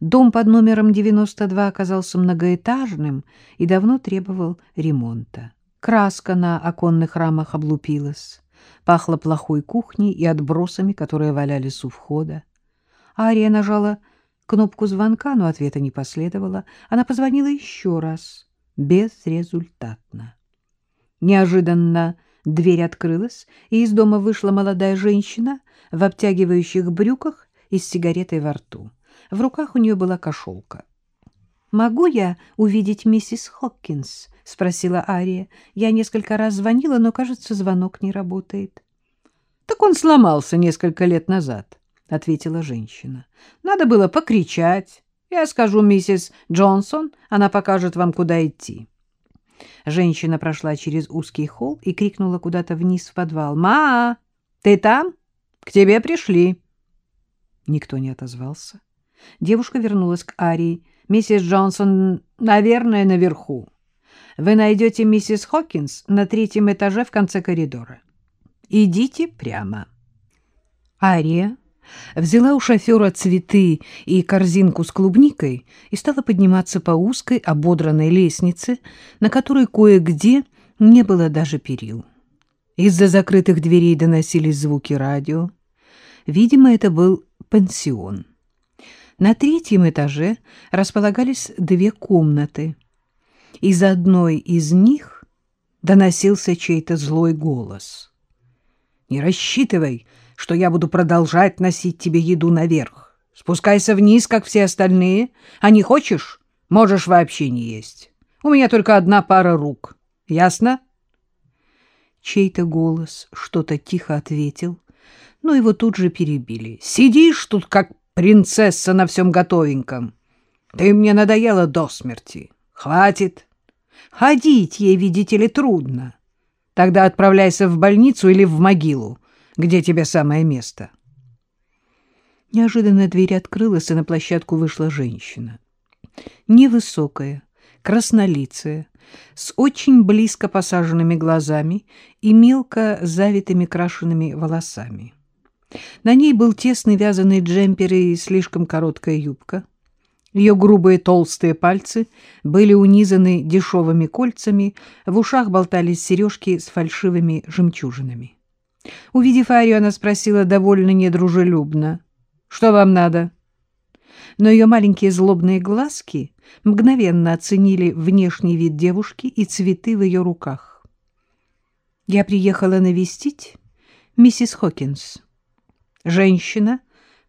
Дом под номером 92 оказался многоэтажным и давно требовал ремонта. Краска на оконных рамах облупилась, пахло плохой кухней и отбросами, которые валялись у входа. Ария нажала кнопку звонка, но ответа не последовало. Она позвонила еще раз, безрезультатно. Неожиданно дверь открылась, и из дома вышла молодая женщина в обтягивающих брюках и с сигаретой во рту. В руках у нее была кошелка. «Могу я увидеть миссис Хоккинс?» — спросила Ария. «Я несколько раз звонила, но, кажется, звонок не работает». «Так он сломался несколько лет назад», — ответила женщина. «Надо было покричать. Я скажу миссис Джонсон, она покажет вам, куда идти». Женщина прошла через узкий холл и крикнула куда-то вниз в подвал. «Ма, ты там? К тебе пришли». Никто не отозвался. Девушка вернулась к Арии. «Миссис Джонсон, наверное, наверху. Вы найдете миссис Хокинс на третьем этаже в конце коридора. Идите прямо». Ария взяла у шофера цветы и корзинку с клубникой и стала подниматься по узкой ободранной лестнице, на которой кое-где не было даже перил. Из-за закрытых дверей доносились звуки радио. Видимо, это был пансион. На третьем этаже располагались две комнаты. Из одной из них доносился чей-то злой голос. «Не рассчитывай, что я буду продолжать носить тебе еду наверх. Спускайся вниз, как все остальные, а не хочешь, можешь вообще не есть. У меня только одна пара рук. Ясно?» Чей-то голос что-то тихо ответил, но его тут же перебили. «Сидишь тут, как принцесса на всем готовеньком. Ты мне надоела до смерти. Хватит. Ходить ей, видите ли, трудно. Тогда отправляйся в больницу или в могилу, где тебе самое место. Неожиданно дверь открылась, и на площадку вышла женщина. Невысокая, краснолицая, с очень близко посаженными глазами и мелко завитыми крашенными волосами. На ней был тесный вязаный джемпер и слишком короткая юбка. Ее грубые толстые пальцы были унизаны дешевыми кольцами, в ушах болтались сережки с фальшивыми жемчужинами. Увидев Арию, она спросила довольно недружелюбно, «Что вам надо?» Но ее маленькие злобные глазки мгновенно оценили внешний вид девушки и цветы в ее руках. «Я приехала навестить миссис Хокинс». Женщина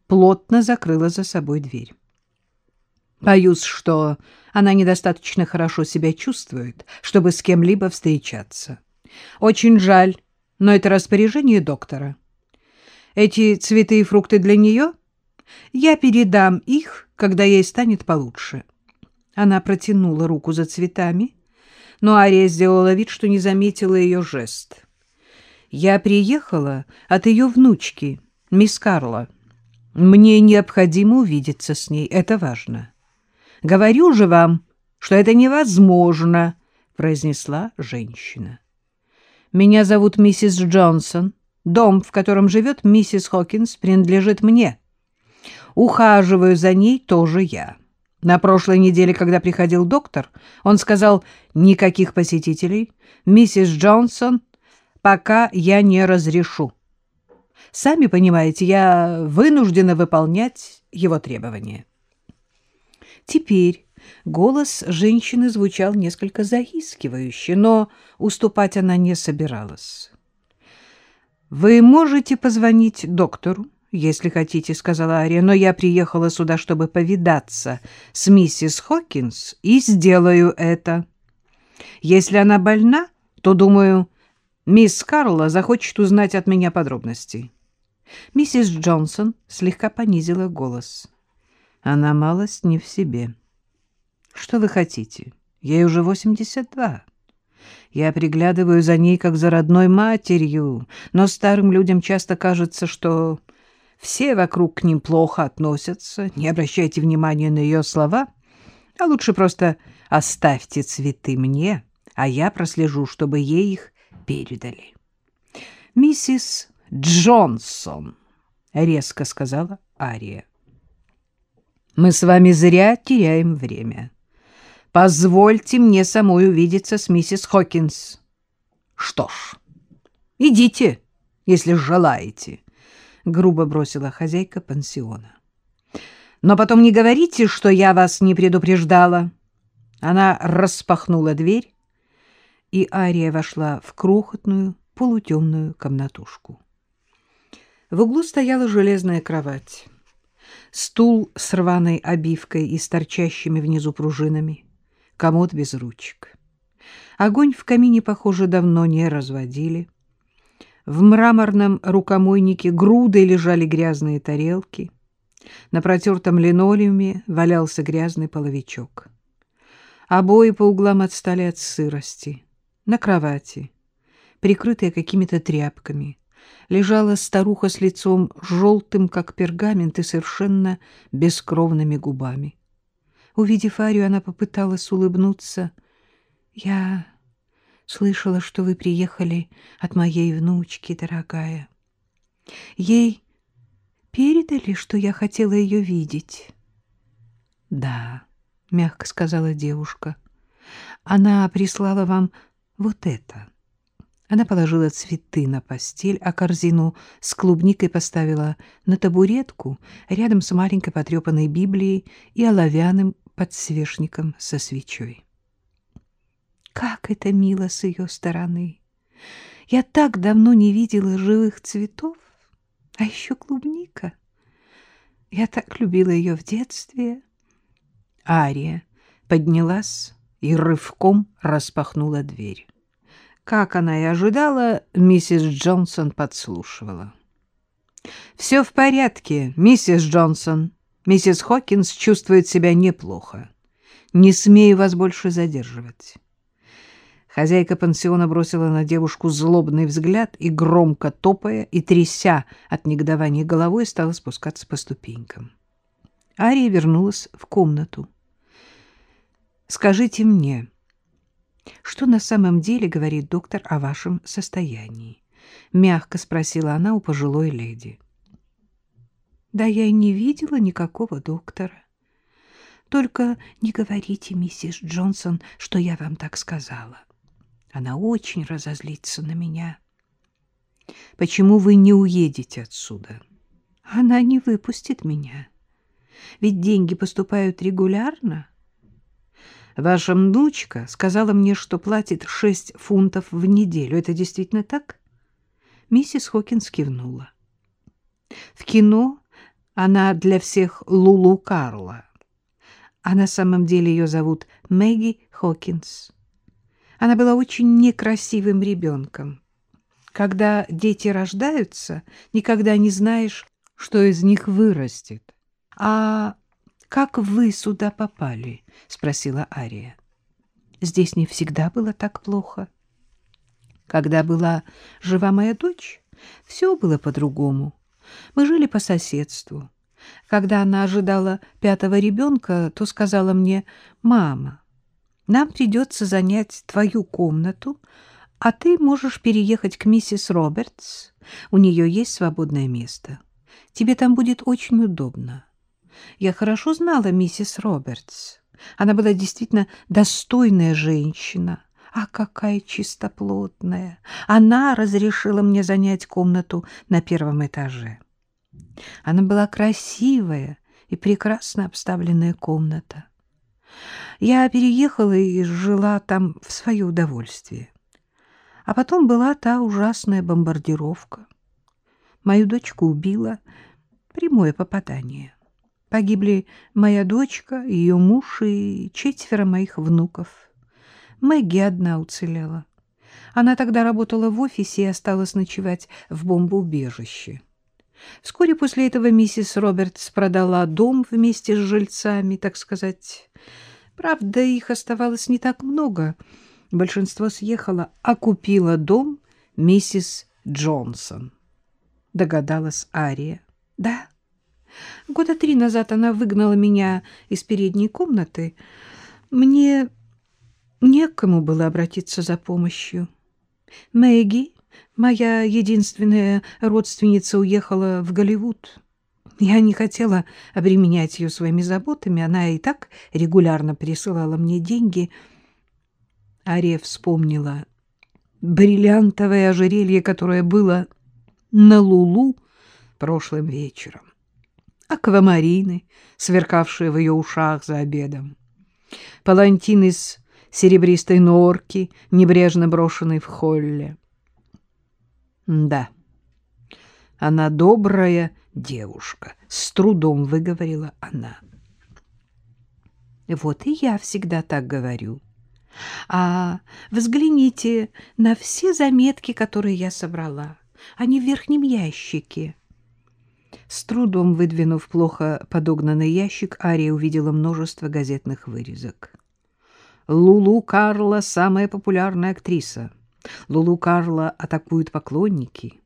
плотно закрыла за собой дверь. Боюсь, что она недостаточно хорошо себя чувствует, чтобы с кем-либо встречаться. Очень жаль, но это распоряжение доктора. Эти цветы и фрукты для нее? Я передам их, когда ей станет получше. Она протянула руку за цветами, но Ария сделала вид, что не заметила ее жест. Я приехала от ее внучки, Мисс Карла, мне необходимо увидеться с ней, это важно. Говорю же вам, что это невозможно, произнесла женщина. Меня зовут миссис Джонсон. Дом, в котором живет миссис Хокинс, принадлежит мне. Ухаживаю за ней тоже я. На прошлой неделе, когда приходил доктор, он сказал, никаких посетителей. Миссис Джонсон, пока я не разрешу. Сами понимаете, я вынуждена выполнять его требования. Теперь голос женщины звучал несколько заискивающе, но уступать она не собиралась. «Вы можете позвонить доктору, если хотите», — сказала Ария, «но я приехала сюда, чтобы повидаться с миссис Хокинс, и сделаю это. Если она больна, то, думаю, мисс Карла захочет узнать от меня подробности». Миссис Джонсон слегка понизила голос. Она малость не в себе. Что вы хотите? Ей уже восемьдесят два. Я приглядываю за ней, как за родной матерью, но старым людям часто кажется, что все вокруг к ним плохо относятся. Не обращайте внимания на ее слова, а лучше просто оставьте цветы мне, а я прослежу, чтобы ей их передали. Миссис Джонсон, — резко сказала Ария. Мы с вами зря теряем время. Позвольте мне самой увидеться с миссис Хокинс. Что ж, идите, если желаете, — грубо бросила хозяйка пансиона. Но потом не говорите, что я вас не предупреждала. Она распахнула дверь, и Ария вошла в крохотную, полутемную комнатушку. В углу стояла железная кровать, стул с рваной обивкой и с торчащими внизу пружинами, комод без ручек. Огонь в камине, похоже, давно не разводили. В мраморном рукомойнике грудой лежали грязные тарелки. На протертом линолеуме валялся грязный половичок. Обои по углам отстали от сырости. На кровати, прикрытая какими-то тряпками, лежала старуха с лицом желтым, как пергамент, и совершенно бескровными губами. Увидев Арию, она попыталась улыбнуться. — Я слышала, что вы приехали от моей внучки, дорогая. Ей передали, что я хотела ее видеть? — Да, — мягко сказала девушка. — Она прислала вам вот это. Она положила цветы на постель, а корзину с клубникой поставила на табуретку рядом с маленькой потрепанной Библией и оловянным подсвечником со свечой. Как это мило с ее стороны! Я так давно не видела живых цветов, а еще клубника. Я так любила ее в детстве. Ария поднялась и рывком распахнула дверь. Как она и ожидала, миссис Джонсон подслушивала. «Все в порядке, миссис Джонсон. Миссис Хокинс чувствует себя неплохо. Не смею вас больше задерживать». Хозяйка пансиона бросила на девушку злобный взгляд и, громко топая и тряся от негодования головой, стала спускаться по ступенькам. Ария вернулась в комнату. Скажите мне, что на самом деле говорит доктор о вашем состоянии? Мягко спросила она у пожилой леди. Да я и не видела никакого доктора. Только не говорите, миссис Джонсон, что я вам так сказала. Она очень разозлится на меня. Почему вы не уедете отсюда? Она не выпустит меня. Ведь деньги поступают регулярно. Ваша внучка сказала мне, что платит шесть фунтов в неделю. Это действительно так? Миссис Хокинс кивнула. В кино она для всех Лулу Карла. А на самом деле ее зовут Мэгги Хокинс. Она была очень некрасивым ребенком. Когда дети рождаются, никогда не знаешь, что из них вырастет. А как вы сюда попали? — спросила Ария. — Здесь не всегда было так плохо. Когда была жива моя дочь, все было по-другому. Мы жили по соседству. Когда она ожидала пятого ребенка, то сказала мне, «Мама, нам придется занять твою комнату, а ты можешь переехать к миссис Робертс. У нее есть свободное место. Тебе там будет очень удобно». Я хорошо знала миссис Робертс. Она была действительно достойная женщина. А какая чистоплотная! Она разрешила мне занять комнату на первом этаже. Она была красивая и прекрасно обставленная комната. Я переехала и жила там в свое удовольствие. А потом была та ужасная бомбардировка. Мою дочку убила прямое попадание. Погибли моя дочка, ее муж и четверо моих внуков. Мэгги одна уцелела. Она тогда работала в офисе и осталась ночевать в бомбоубежище. Вскоре после этого миссис Робертс продала дом вместе с жильцами, так сказать. Правда, их оставалось не так много. Большинство съехало, а купила дом миссис Джонсон. Догадалась Ария. Да, Года три назад она выгнала меня из передней комнаты. Мне некому было обратиться за помощью. Мэгги, моя единственная родственница, уехала в Голливуд. Я не хотела обременять ее своими заботами. Она и так регулярно присылала мне деньги. Ария вспомнила бриллиантовое ожерелье, которое было на Лулу прошлым вечером. Аквамарины, сверкавшие в ее ушах за обедом. Палантин из серебристой норки, небрежно брошенный в холле. Да, она добрая девушка, с трудом выговорила она. Вот и я всегда так говорю. А взгляните на все заметки, которые я собрала. Они в верхнем ящике. С трудом выдвинув плохо подогнанный ящик, Ария увидела множество газетных вырезок. Лулу Карла — самая популярная актриса. Лулу Карла атакуют поклонники.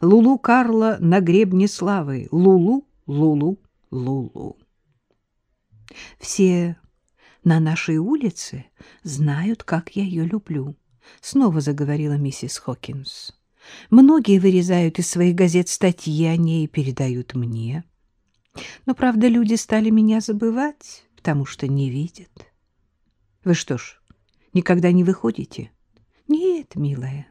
Лулу Карла на гребне славы. Лулу, Лулу, Лулу. Все на нашей улице знают, как я ее люблю, — снова заговорила миссис Хокинс. Многие вырезают из своих газет статьи о ней и передают мне. Но, правда, люди стали меня забывать, потому что не видят. Вы что ж, никогда не выходите? Нет, милая.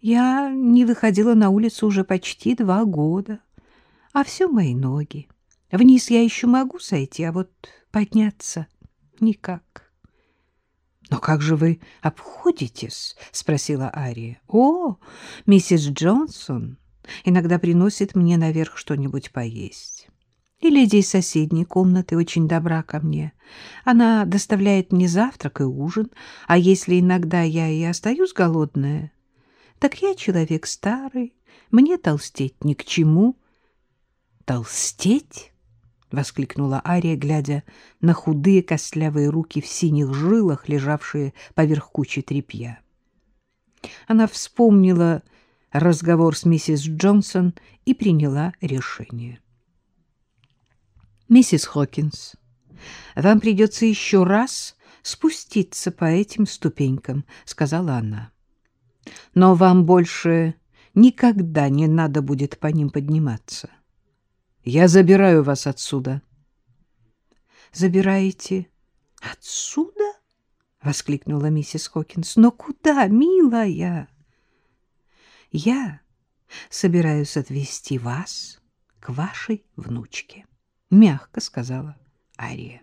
Я не выходила на улицу уже почти два года, а все мои ноги. Вниз я еще могу сойти, а вот подняться никак. «Но как же вы обходитесь?» — спросила Ария. «О, миссис Джонсон иногда приносит мне наверх что-нибудь поесть. И леди из соседней комнаты очень добра ко мне. Она доставляет мне завтрак и ужин, а если иногда я и остаюсь голодная, так я человек старый, мне толстеть ни к чему». «Толстеть?» — воскликнула Ария, глядя на худые костлявые руки в синих жилах, лежавшие поверх кучи тряпья. Она вспомнила разговор с миссис Джонсон и приняла решение. «Миссис Хокинс, вам придется еще раз спуститься по этим ступенькам», — сказала она. «Но вам больше никогда не надо будет по ним подниматься». Я забираю вас отсюда. Забираете отсюда? воскликнула миссис Хокинс. Но куда, милая? Я собираюсь отвезти вас к вашей внучке, мягко сказала Ария.